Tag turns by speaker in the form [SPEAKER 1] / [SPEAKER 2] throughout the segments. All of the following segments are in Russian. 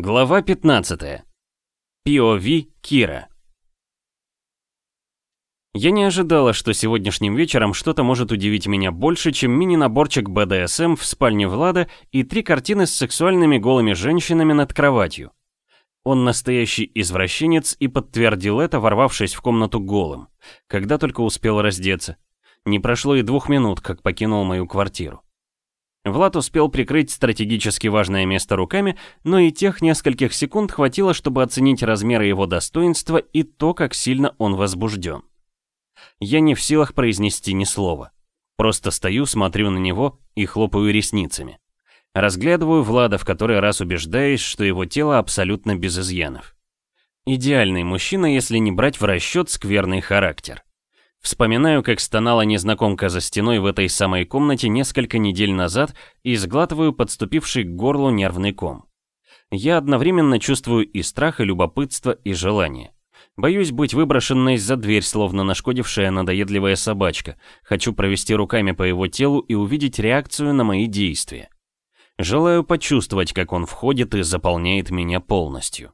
[SPEAKER 1] Глава 15. POV Кира. Я не ожидала, что сегодняшним вечером что-то может удивить меня больше, чем мини-наборчик БДСМ в спальне Влада и три картины с сексуальными голыми женщинами над кроватью. Он настоящий извращенец и подтвердил это, ворвавшись в комнату голым, когда только успел раздеться. Не прошло и двух минут, как покинул мою квартиру. Влад успел прикрыть стратегически важное место руками, но и тех нескольких секунд хватило, чтобы оценить размеры его достоинства и то, как сильно он возбужден. Я не в силах произнести ни слова. Просто стою, смотрю на него и хлопаю ресницами. Разглядываю Влада, в который раз убеждаясь, что его тело абсолютно без изъянов. Идеальный мужчина, если не брать в расчет скверный характер. Вспоминаю, как стонала незнакомка за стеной в этой самой комнате несколько недель назад и сглатываю подступивший к горлу нервный ком. Я одновременно чувствую и страх, и любопытство, и желание. Боюсь быть выброшенной за дверь, словно нашкодившая надоедливая собачка. Хочу провести руками по его телу и увидеть реакцию на мои действия. Желаю почувствовать, как он входит и заполняет меня полностью.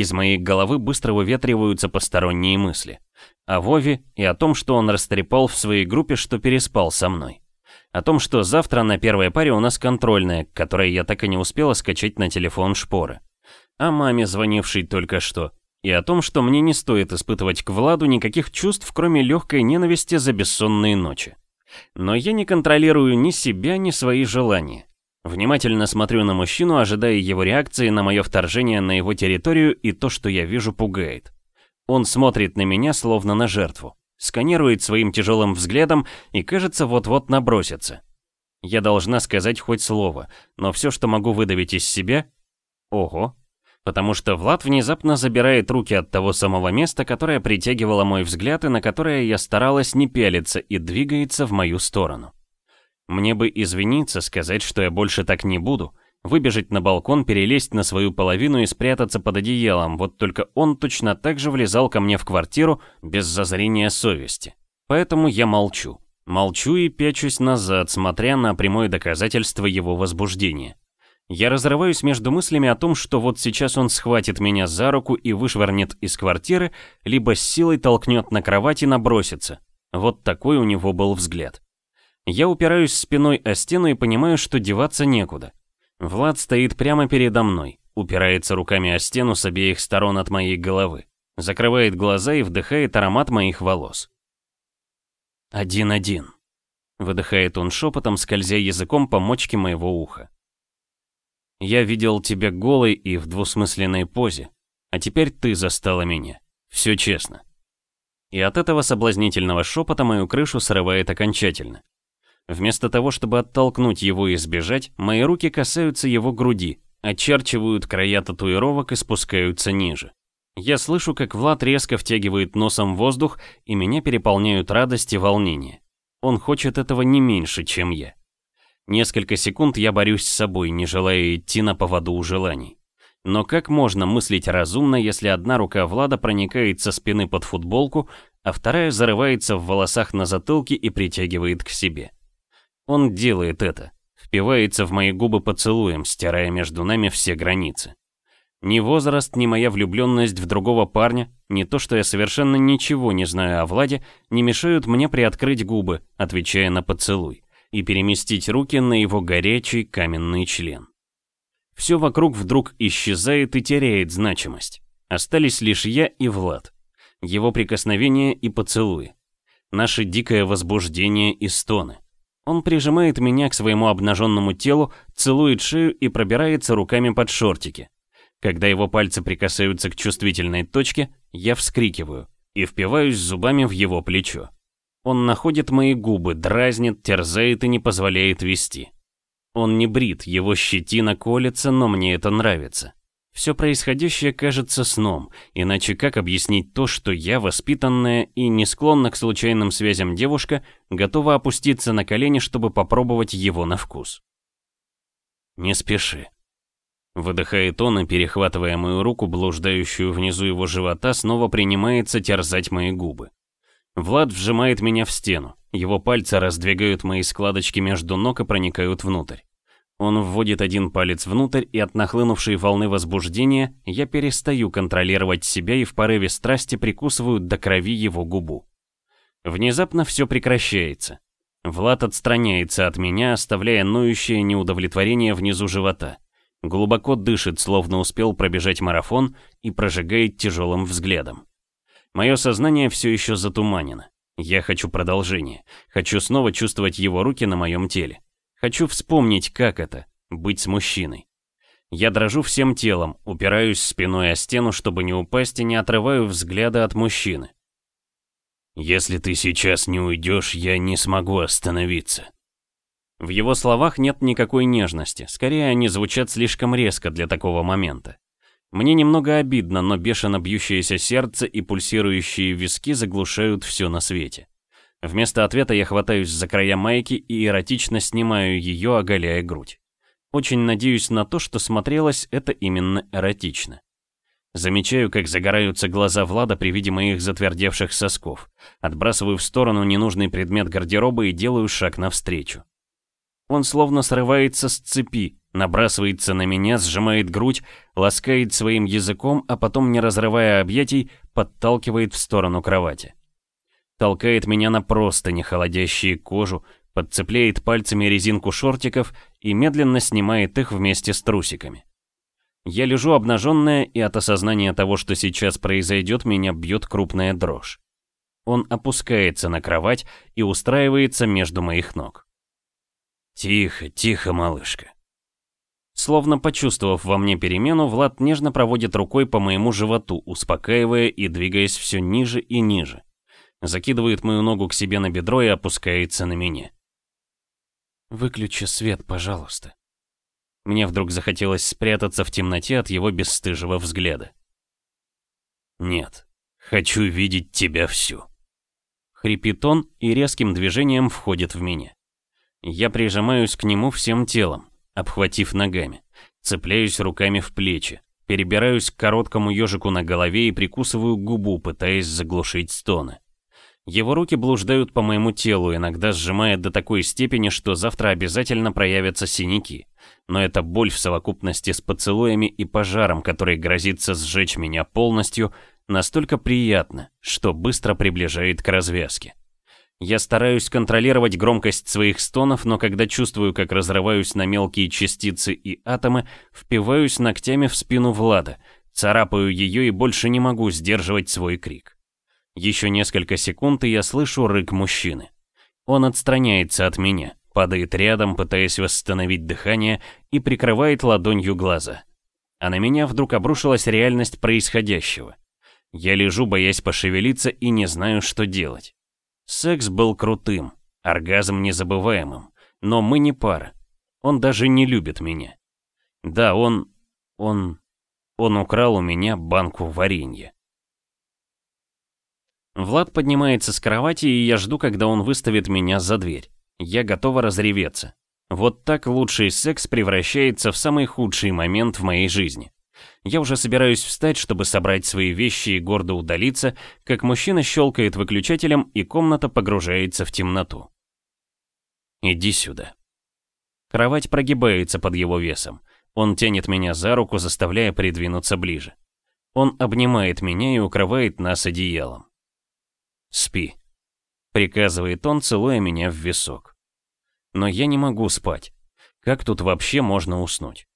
[SPEAKER 1] Из моей головы быстро выветриваются посторонние мысли о Вове и о том, что он растрепал в своей группе, что переспал со мной. О том, что завтра на первой паре у нас контрольная, которой я так и не успела скачать на телефон шпоры. О маме, звонившей только что. И о том, что мне не стоит испытывать к Владу никаких чувств, кроме легкой ненависти за бессонные ночи. Но я не контролирую ни себя, ни свои желания. Внимательно смотрю на мужчину, ожидая его реакции на мое вторжение на его территорию, и то, что я вижу, пугает. Он смотрит на меня, словно на жертву, сканирует своим тяжелым взглядом и, кажется, вот-вот набросится. Я должна сказать хоть слово, но все, что могу выдавить из себя... Ого. Потому что Влад внезапно забирает руки от того самого места, которое притягивало мой взгляд и на которое я старалась не пялиться и двигается в мою сторону. Мне бы извиниться, сказать, что я больше так не буду, Выбежать на балкон, перелезть на свою половину и спрятаться под одеялом, вот только он точно так же влезал ко мне в квартиру без зазрения совести. Поэтому я молчу. Молчу и пячусь назад, смотря на прямое доказательство его возбуждения. Я разрываюсь между мыслями о том, что вот сейчас он схватит меня за руку и вышвырнет из квартиры, либо с силой толкнет на кровать и набросится. Вот такой у него был взгляд. Я упираюсь спиной о стену и понимаю, что деваться некуда. Влад стоит прямо передо мной, упирается руками о стену с обеих сторон от моей головы, закрывает глаза и вдыхает аромат моих волос. «Один-один», — выдыхает он шепотом, скользя языком по мочке моего уха. «Я видел тебя голой и в двусмысленной позе, а теперь ты застала меня. Все честно». И от этого соблазнительного шепота мою крышу срывает окончательно. Вместо того, чтобы оттолкнуть его и сбежать, мои руки касаются его груди, очерчивают края татуировок и спускаются ниже. Я слышу, как Влад резко втягивает носом воздух, и меня переполняют радость и волнение. Он хочет этого не меньше, чем я. Несколько секунд я борюсь с собой, не желая идти на поводу у желаний. Но как можно мыслить разумно, если одна рука Влада проникает со спины под футболку, а вторая зарывается в волосах на затылке и притягивает к себе? Он делает это, впивается в мои губы поцелуем, стирая между нами все границы. Ни возраст, ни моя влюбленность в другого парня, ни то, что я совершенно ничего не знаю о Владе, не мешают мне приоткрыть губы, отвечая на поцелуй, и переместить руки на его горячий каменный член. Все вокруг вдруг исчезает и теряет значимость. Остались лишь я и Влад. Его прикосновения и поцелуи. Наше дикое возбуждение и стоны. Он прижимает меня к своему обнаженному телу, целует шею и пробирается руками под шортики. Когда его пальцы прикасаются к чувствительной точке, я вскрикиваю и впиваюсь зубами в его плечо. Он находит мои губы, дразнит, терзает и не позволяет вести. Он не брит, его щетина колется, но мне это нравится. Все происходящее кажется сном, иначе как объяснить то, что я, воспитанная и не склонна к случайным связям девушка, готова опуститься на колени, чтобы попробовать его на вкус? «Не спеши», — выдыхает он и, перехватывая мою руку, блуждающую внизу его живота, снова принимается терзать мои губы. Влад вжимает меня в стену, его пальцы раздвигают мои складочки между ног и проникают внутрь. Он вводит один палец внутрь, и от нахлынувшей волны возбуждения я перестаю контролировать себя и в порыве страсти прикусываю до крови его губу. Внезапно все прекращается. Влад отстраняется от меня, оставляя ноющее неудовлетворение внизу живота. Глубоко дышит, словно успел пробежать марафон, и прожигает тяжелым взглядом. Мое сознание все еще затуманено. Я хочу продолжения. Хочу снова чувствовать его руки на моем теле. Хочу вспомнить, как это — быть с мужчиной. Я дрожу всем телом, упираюсь спиной о стену, чтобы не упасть и не отрываю взгляда от мужчины. «Если ты сейчас не уйдешь, я не смогу остановиться». В его словах нет никакой нежности, скорее они звучат слишком резко для такого момента. Мне немного обидно, но бешено бьющееся сердце и пульсирующие виски заглушают все на свете. Вместо ответа я хватаюсь за края майки и эротично снимаю ее, оголяя грудь. Очень надеюсь на то, что смотрелось это именно эротично. Замечаю, как загораются глаза Влада при виде моих затвердевших сосков. Отбрасываю в сторону ненужный предмет гардероба и делаю шаг навстречу. Он словно срывается с цепи, набрасывается на меня, сжимает грудь, ласкает своим языком, а потом, не разрывая объятий, подталкивает в сторону кровати. Толкает меня на простыни, холодящие кожу, подцепляет пальцами резинку шортиков и медленно снимает их вместе с трусиками. Я лежу обнаженная, и от осознания того, что сейчас произойдет, меня бьет крупная дрожь. Он опускается на кровать и устраивается между моих ног. «Тихо, тихо, малышка», Словно почувствовав во мне перемену, Влад нежно проводит рукой по моему животу, успокаивая и двигаясь все ниже и ниже. Закидывает мою ногу к себе на бедро и опускается на меня. «Выключи свет, пожалуйста». Мне вдруг захотелось спрятаться в темноте от его бесстыжего взгляда. «Нет, хочу видеть тебя всю». Хрипит он и резким движением входит в меня. Я прижимаюсь к нему всем телом обхватив ногами. Цепляюсь руками в плечи, перебираюсь к короткому ежику на голове и прикусываю губу, пытаясь заглушить стоны. Его руки блуждают по моему телу, иногда сжимая до такой степени, что завтра обязательно проявятся синяки. Но эта боль в совокупности с поцелуями и пожаром, который грозится сжечь меня полностью, настолько приятна, что быстро приближает к развязке. Я стараюсь контролировать громкость своих стонов, но когда чувствую, как разрываюсь на мелкие частицы и атомы, впиваюсь ногтями в спину Влада, царапаю ее и больше не могу сдерживать свой крик. Еще несколько секунд, и я слышу рык мужчины. Он отстраняется от меня, падает рядом, пытаясь восстановить дыхание, и прикрывает ладонью глаза. А на меня вдруг обрушилась реальность происходящего. Я лежу, боясь пошевелиться, и не знаю, что делать. Секс был крутым, оргазм незабываемым, но мы не пара. Он даже не любит меня. Да, он... он... он украл у меня банку варенья. Влад поднимается с кровати, и я жду, когда он выставит меня за дверь. Я готова разреветься. Вот так лучший секс превращается в самый худший момент в моей жизни. Я уже собираюсь встать, чтобы собрать свои вещи и гордо удалиться, как мужчина щелкает выключателем, и комната погружается в темноту. «Иди сюда». Кровать прогибается под его весом. Он тянет меня за руку, заставляя придвинуться ближе. Он обнимает меня и укрывает нас одеялом. «Спи», — приказывает он, целуя меня в висок. Но я не могу спать. Как тут вообще можно уснуть?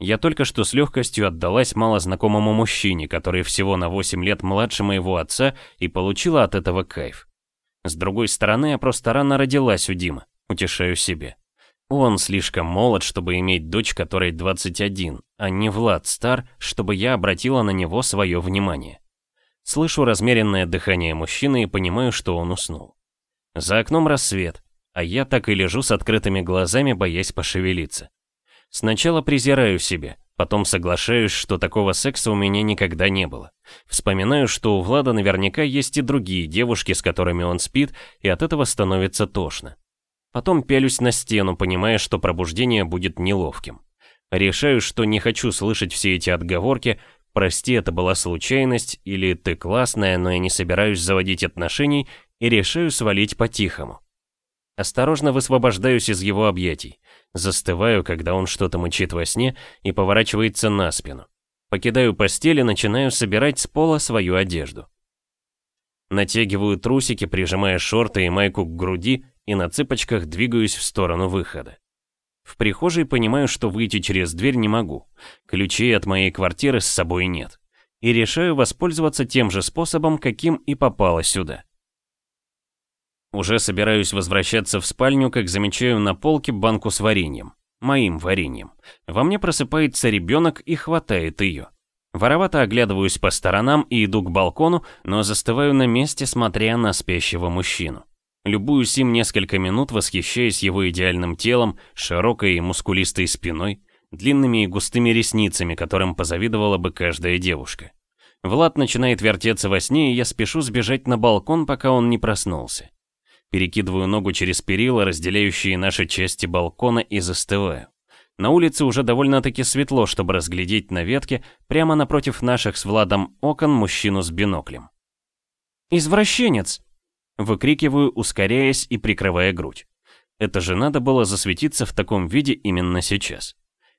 [SPEAKER 1] Я только что с легкостью отдалась малознакомому мужчине, который всего на 8 лет младше моего отца и получила от этого кайф. С другой стороны, я просто рано родилась у Димы, утешаю себе. Он слишком молод, чтобы иметь дочь, которой 21, а не Влад стар, чтобы я обратила на него свое внимание. Слышу размеренное дыхание мужчины и понимаю, что он уснул. За окном рассвет, а я так и лежу с открытыми глазами, боясь пошевелиться. Сначала презираю себя, потом соглашаюсь, что такого секса у меня никогда не было. Вспоминаю, что у Влада наверняка есть и другие девушки, с которыми он спит, и от этого становится тошно. Потом пялюсь на стену, понимая, что пробуждение будет неловким. Решаю, что не хочу слышать все эти отговорки «прости, это была случайность» или «ты классная, но я не собираюсь заводить отношений» и решаю свалить по-тихому. Осторожно высвобождаюсь из его объятий. Застываю, когда он что-то мычит во сне и поворачивается на спину. Покидаю постель и начинаю собирать с пола свою одежду. Натягиваю трусики, прижимая шорты и майку к груди и на цыпочках двигаюсь в сторону выхода. В прихожей понимаю, что выйти через дверь не могу. Ключей от моей квартиры с собой нет. И решаю воспользоваться тем же способом, каким и попала сюда. Уже собираюсь возвращаться в спальню, как замечаю на полке банку с вареньем. Моим вареньем. Во мне просыпается ребенок и хватает ее. Воровато оглядываюсь по сторонам и иду к балкону, но застываю на месте, смотря на спящего мужчину. Любуюсь им несколько минут, восхищаясь его идеальным телом, широкой и мускулистой спиной, длинными и густыми ресницами, которым позавидовала бы каждая девушка. Влад начинает вертеться во сне, и я спешу сбежать на балкон, пока он не проснулся. Перекидываю ногу через перила, разделяющие наши части балкона, и застываю. На улице уже довольно-таки светло, чтобы разглядеть на ветке, прямо напротив наших с Владом окон, мужчину с биноклем. «Извращенец!» Выкрикиваю, ускоряясь и прикрывая грудь. Это же надо было засветиться в таком виде именно сейчас.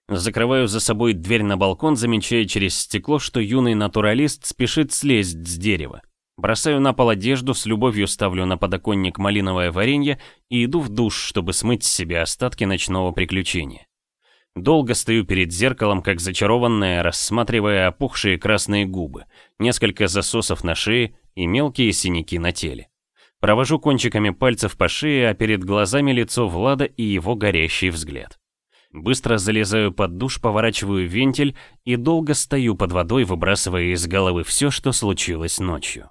[SPEAKER 1] Закрываю за собой дверь на балкон, замечая через стекло, что юный натуралист спешит слезть с дерева. Бросаю на пол одежду, с любовью ставлю на подоконник малиновое варенье и иду в душ, чтобы смыть с себя остатки ночного приключения. Долго стою перед зеркалом, как зачарованная, рассматривая опухшие красные губы, несколько засосов на шее и мелкие синяки на теле. Провожу кончиками пальцев по шее, а перед глазами лицо Влада и его горящий взгляд. Быстро залезаю под душ, поворачиваю вентиль и долго стою под водой, выбрасывая из головы все, что случилось ночью.